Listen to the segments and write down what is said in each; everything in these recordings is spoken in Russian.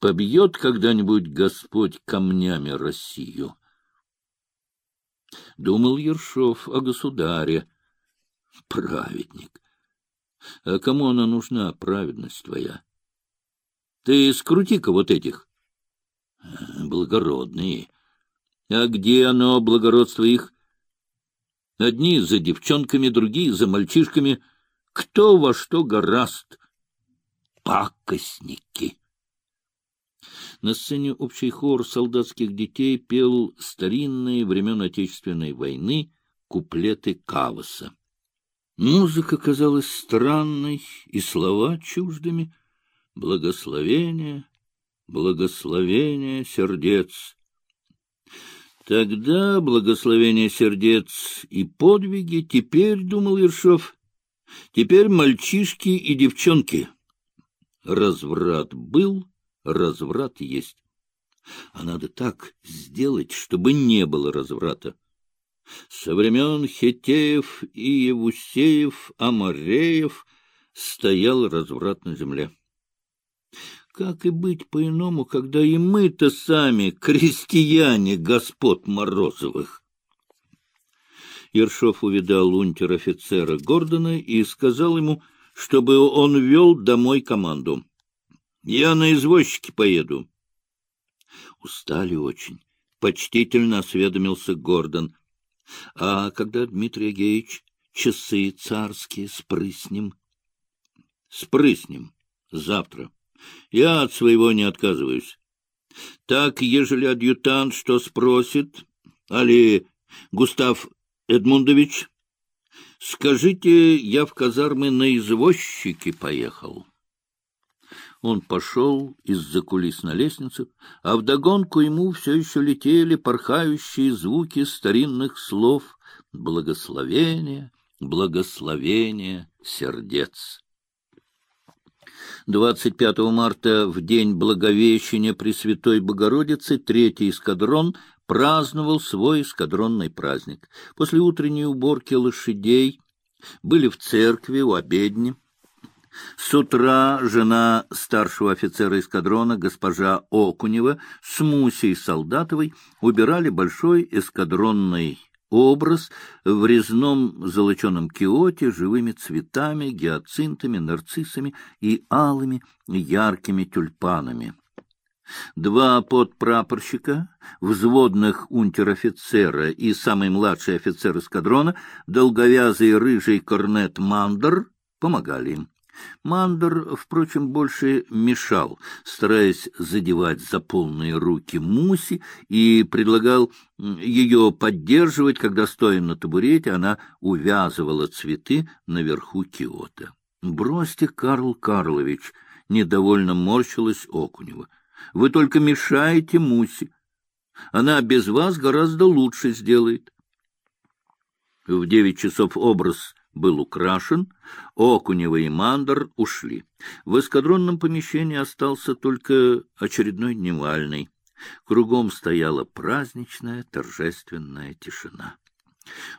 Побьет когда-нибудь Господь камнями Россию. Думал Ершов о государе. Праведник. А кому она нужна, праведность твоя? Ты скрути-ка вот этих. Благородные. А где оно, благородство их? Одни за девчонками, другие за мальчишками. Кто во что гораст? Пакостники. На сцене общий хор солдатских детей пел старинные времен Отечественной войны куплеты Каваса. Музыка казалась странной, и слова чуждыми. Благословение, благословение сердец. Тогда благословение сердец и подвиги, теперь, — думал Ершов, — теперь мальчишки и девчонки. Разврат был, разврат есть. А надо так сделать, чтобы не было разврата. Со времен Хетеев и Евусеев, Амареев стоял разврат на земле. Как и быть по-иному, когда и мы-то сами крестьяне господ Морозовых? Ершов увидал унтер-офицера Гордона и сказал ему, чтобы он вел домой команду. — Я на извозчике поеду. Устали очень. Почтительно осведомился Гордон. — А когда, Дмитрий Агеевич, часы царские спрыснем? — Спрыснем. Завтра. Я от своего не отказываюсь. Так, ежели адъютант что спросит, али Густав Эдмундович, скажите, я в казармы на извозчике поехал. Он пошел из-за кулис на лестницу, а вдогонку ему все еще летели порхающие звуки старинных слов «Благословение, благословение сердец». 25 марта, в день Благовещения Пресвятой Богородицы, третий эскадрон праздновал свой эскадронный праздник. После утренней уборки лошадей были в церкви у обедни. С утра жена старшего офицера эскадрона, госпожа Окунева, с Мусей Солдатовой убирали большой эскадронный образ в резном золоченом киоте живыми цветами, гиацинтами, нарциссами и алыми яркими тюльпанами. Два подпрапорщика, взводных унтер-офицера и самый младший офицер эскадрона, долговязый рыжий корнет Мандер, помогали им. Мандер, впрочем, больше мешал, стараясь задевать за полные руки Муси, и предлагал ее поддерживать, когда, стоя на табурете, она увязывала цветы наверху киота. — Бросьте, Карл Карлович! — недовольно морщилась Окунева. — Вы только мешаете Муси. Она без вас гораздо лучше сделает. В девять часов образ был украшен, Окунева и Мандер ушли. В эскадронном помещении остался только очередной дневальный. Кругом стояла праздничная торжественная тишина.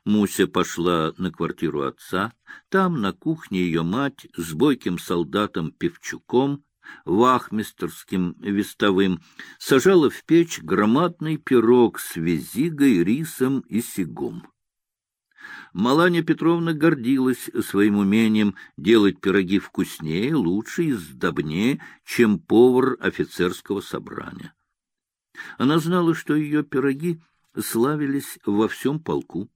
Муся пошла на квартиру отца. Там, на кухне, ее мать с бойким солдатом Певчуком, вахмистерским вестовым, сажала в печь громадный пирог с визигой, рисом и сигом. Маланья Петровна гордилась своим умением делать пироги вкуснее, лучше и сдобнее, чем повар офицерского собрания. Она знала, что ее пироги славились во всем полку,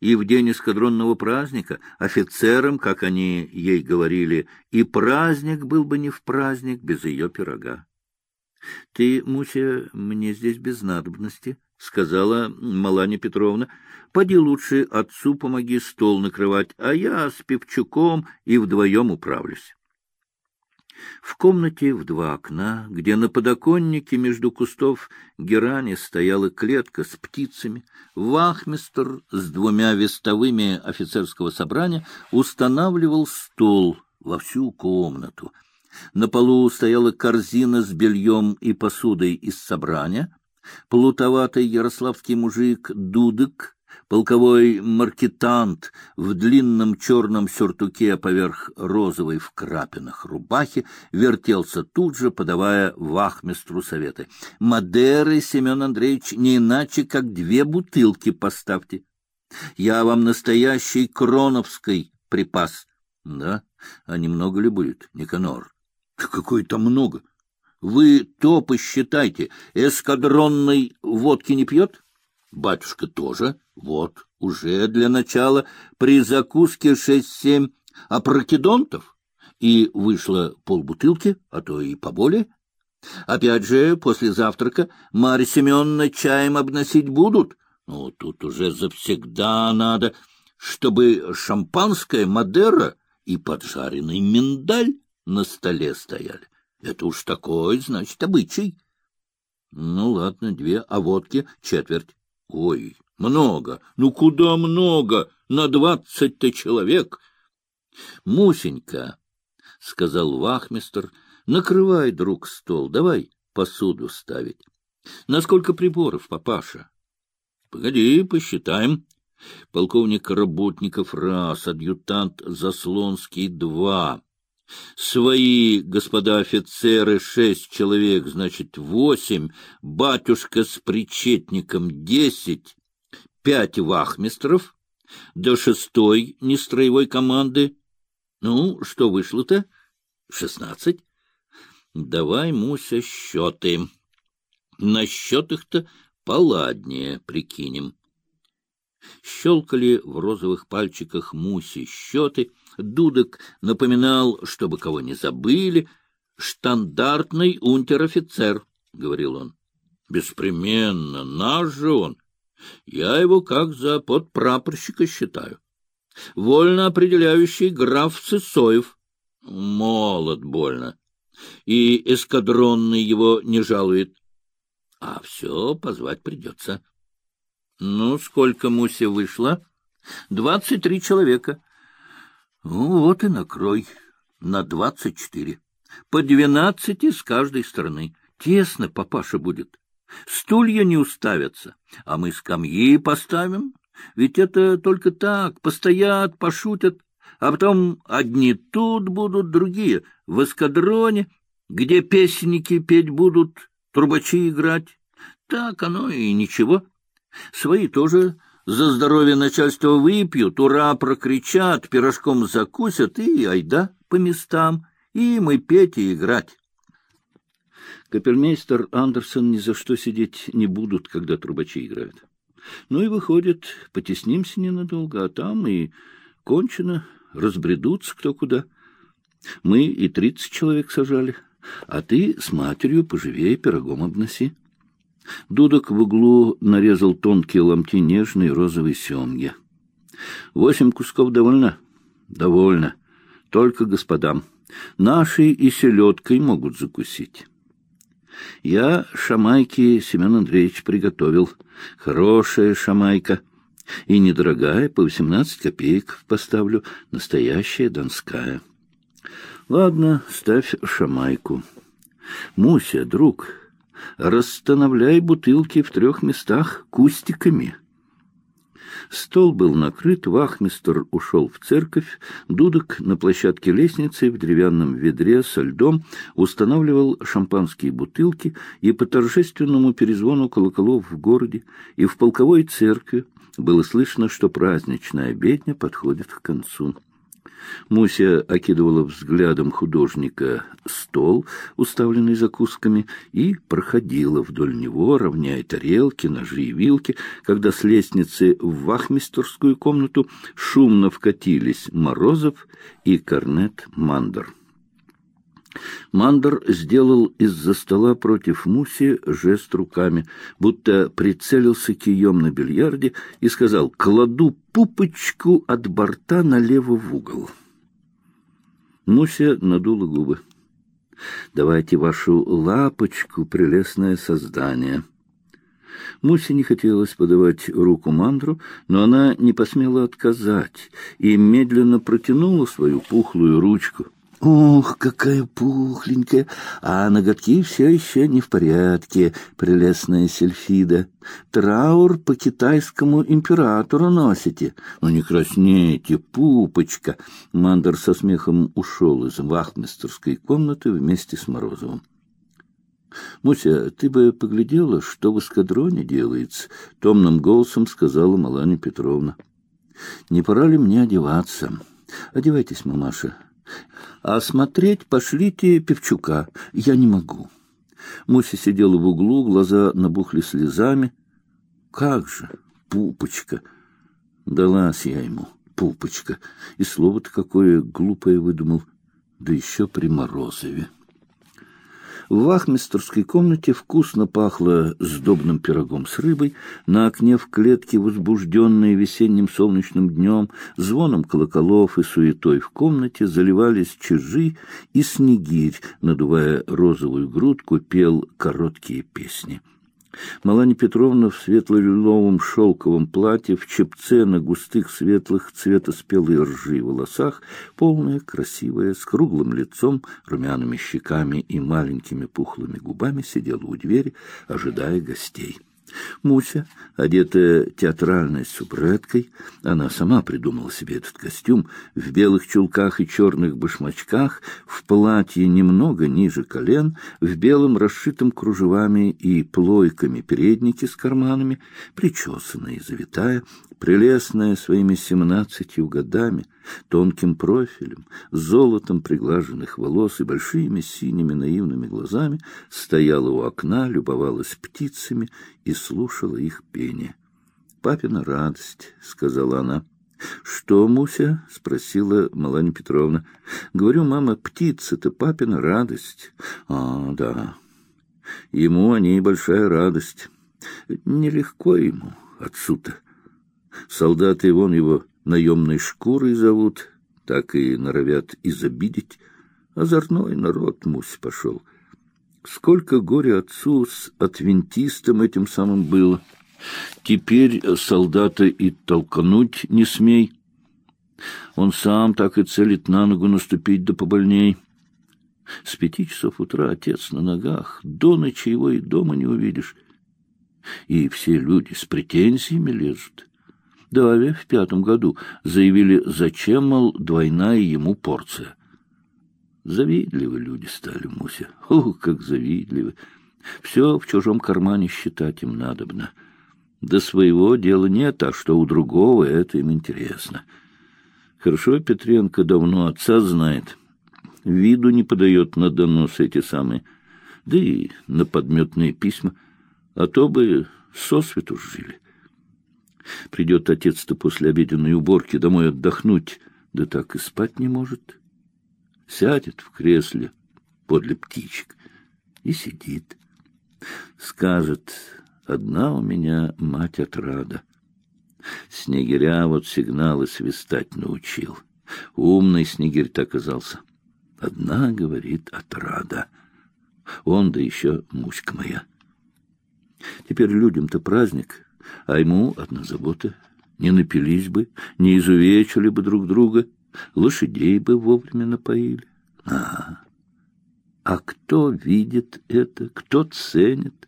и в день эскадронного праздника офицерам, как они ей говорили, и праздник был бы не в праздник без ее пирога. — Ты, Муся, мне здесь без надобности, — сказала Маланья Петровна. — Поди лучше отцу помоги стол накрывать, а я с Певчуком и вдвоем управлюсь. В комнате в два окна, где на подоконнике между кустов герани стояла клетка с птицами, вахмистр с двумя вестовыми офицерского собрания устанавливал стол во всю комнату. На полу стояла корзина с бельем и посудой из собрания — Плутоватый ярославский мужик Дудык Полковой маркетант в длинном черном сюртуке поверх розовой в крапинах рубахи вертелся тут же, подавая вахмистру советы. «Мадеры, Семен Андреевич, не иначе, как две бутылки поставьте. Я вам настоящий кроновской припас». «Да? А немного ли будет, Никанор?» «Какой-то много. Вы то посчитайте, эскадронной водки не пьет?» «Батюшка тоже». Вот, уже для начала при закуске шесть-семь опрокидонтов, и вышло полбутылки, а то и поболее. Опять же, после завтрака Марья Семеновна чаем обносить будут. Ну, тут уже завсегда надо, чтобы шампанское Мадера и поджаренный миндаль на столе стояли. Это уж такой, значит, обычай. Ну, ладно, две, а водки четверть. Ой, много. Ну, куда много? На двадцать-то человек. Мусенька, — сказал вахмистр, — накрывай, друг, стол, давай посуду ставить. Насколько приборов, папаша? Погоди, посчитаем. Полковник Работников — раз, адъютант Заслонский — два. Свои, господа офицеры, шесть человек, значит, восемь, батюшка с причетником — десять, пять вахмистров, до шестой нестроевой команды. Ну, что вышло-то? Шестнадцать. Давай, Муся, счеты. На счетах-то поладнее прикинем. Щелкали в розовых пальчиках Муси счеты. Дудок напоминал, чтобы кого не забыли. «Штандартный унтер-офицер», — говорил он. «Беспременно, наш же он». Я его как за подпрапорщика считаю. Вольно определяющий граф Сысоев. Молод больно. И эскадронный его не жалует. А все позвать придется. Ну, сколько Мусе вышло? Двадцать три человека. Ну, вот и накрой. На двадцать четыре. По двенадцати с каждой стороны. Тесно, папаша, будет. Стулья не уставятся, а мы скамьи поставим. Ведь это только так, постоят, пошутят, а потом одни тут будут, другие в эскадроне, где песенники петь будут, трубачи играть. Так оно и ничего. Свои тоже за здоровье начальства выпьют, ура прокричат, пирожком закусят и айда по местам, и мы петь и играть. Капельмейстер Андерсон ни за что сидеть не будут, когда трубачи играют. Ну и выходит, потеснимся ненадолго, а там и кончено, разбредутся кто куда. Мы и тридцать человек сажали, а ты с матерью поживее пирогом обноси. Дудок в углу нарезал тонкие ломти нежной розовой семги. Восемь кусков довольно? Довольно. Только господам. Наши и селедкой могут закусить. Я шамайки Семен Андреевич приготовил. Хорошая шамайка. И недорогая, по восемнадцать копеек поставлю. Настоящая донская. Ладно, ставь шамайку. Муся, друг, расстановляй бутылки в трех местах кустиками. Стол был накрыт, вахмистр ушел в церковь, дудок на площадке лестницы в деревянном ведре со льдом устанавливал шампанские бутылки, и по торжественному перезвону колоколов в городе и в полковой церкви было слышно, что праздничная обедня подходит к концу. Муся окидывала взглядом художника стол, уставленный закусками, и проходила вдоль него, равняя тарелки, ножи и вилки, когда с лестницы в вахмистерскую комнату шумно вкатились Морозов и Корнет Мандер. Мандер сделал из-за стола против Муси жест руками, будто прицелился кием на бильярде и сказал «Кладу пупочку от борта налево в угол». Муся надула губы. «Давайте вашу лапочку, прелестное создание». Мусе не хотелось подавать руку мандру, но она не посмела отказать и медленно протянула свою пухлую ручку — Ух, какая пухленькая! А ноготки все еще не в порядке, прелестная Сельфида. Траур по китайскому императору носите. Ну, не краснейте, пупочка! Мандер со смехом ушел из вахмистерской комнаты вместе с Морозовым. «Муся, ты бы поглядела, что в эскадроне делается», — томным голосом сказала Маланя Петровна. «Не пора ли мне одеваться? Одевайтесь, мамаша. А смотреть пошлите Певчука. Я не могу». Муся сидела в углу, глаза набухли слезами. «Как же, пупочка!» Далась я ему, пупочка. И слово-то какое глупое выдумал, да еще при Морозове. В вахмистерской комнате вкусно пахло сдобным пирогом с рыбой, на окне в клетке, возбужденные весенним солнечным днем, звоном колоколов и суетой в комнате заливались чижи, и снегирь, надувая розовую грудку, пел короткие песни. Маланья Петровна в светло-лиловом шелковом платье, в чепце на густых светлых цвета спелой ржи волосах, полная, красивая, с круглым лицом, румяными щеками и маленькими пухлыми губами, сидела у двери, ожидая гостей. Муся, одетая театральной субреткой, она сама придумала себе этот костюм, в белых чулках и черных башмачках, в платье немного ниже колен, в белом расшитом кружевами и плойками переднике с карманами, причесанная и завитая, прелестная своими семнадцатью годами, тонким профилем, золотом приглаженных волос и большими синими наивными глазами, стояла у окна, любовалась птицами и слушала их пение. «Папина радость», — сказала она. «Что, Муся?» — спросила Маланья Петровна. «Говорю, мама, птица-то папина радость». «А, да. Ему они большая радость. Нелегко ему, отцу-то. Солдаты вон его наемной шкурой зовут, так и норовят изобидеть. Озорной народ, Мусь, пошел. Сколько горя отцу с адвентистом этим самым было. Теперь солдата и толкнуть не смей. Он сам так и целит на ногу наступить да побольней. С пяти часов утра отец на ногах, до ночи его и дома не увидишь. И все люди с претензиями лезут. Даве в пятом году заявили, зачем, мол, двойная ему порция. Завидливы люди стали, Муся. Ух, как завидливы! Все в чужом кармане считать им надобно. До своего дела нет, а что у другого, это им интересно. Хорошо Петренко давно отца знает. Виду не подает на донос эти самые, да и на подметные письма, а то бы сосвету жили. Придет отец-то после обеденной уборки домой отдохнуть, да так и спать не может. Сядет в кресле подле птичек и сидит. Скажет, одна у меня мать отрада. Снегиря вот сигналы свистать научил. Умный снегирь-то оказался. Одна, говорит, отрада. Он, да еще муська моя. Теперь людям-то праздник — а ему одна забота. Не напились бы, не изувечили бы друг друга, лошадей бы вовремя напоили. А, а кто видит это, кто ценит?